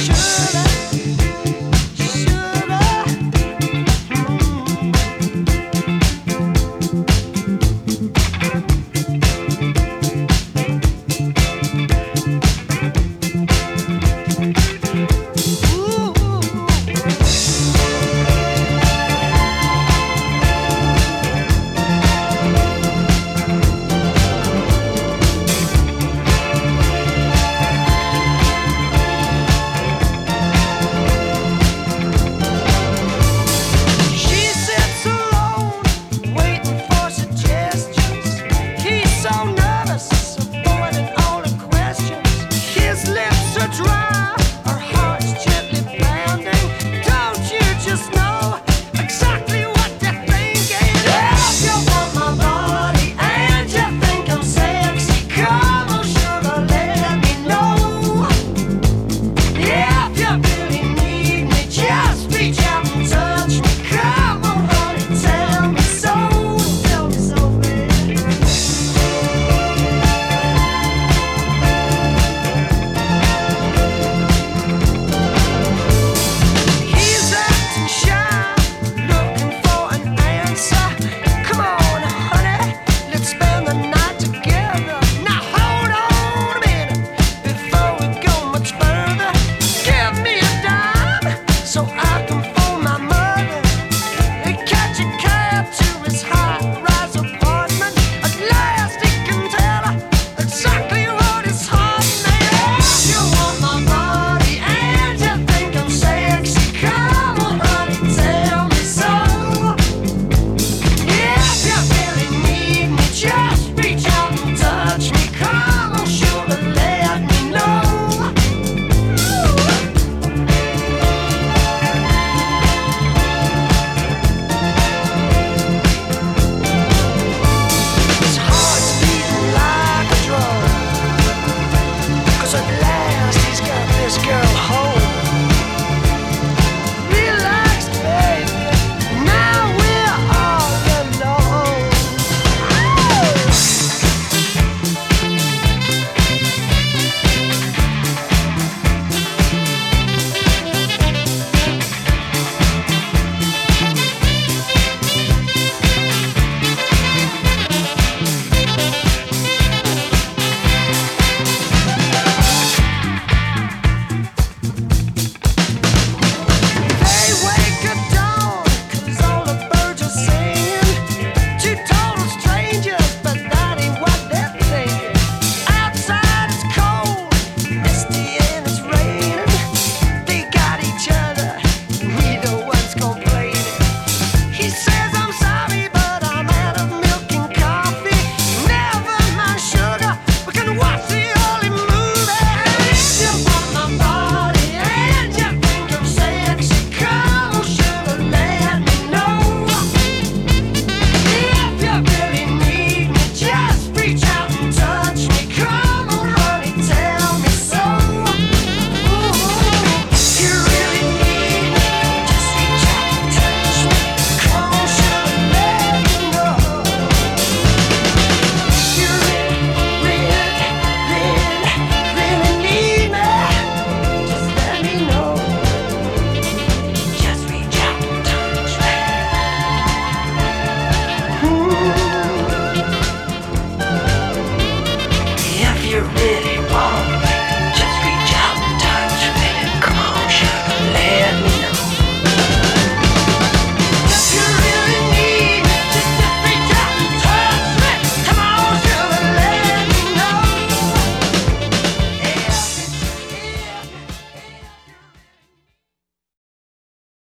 shoulda. just not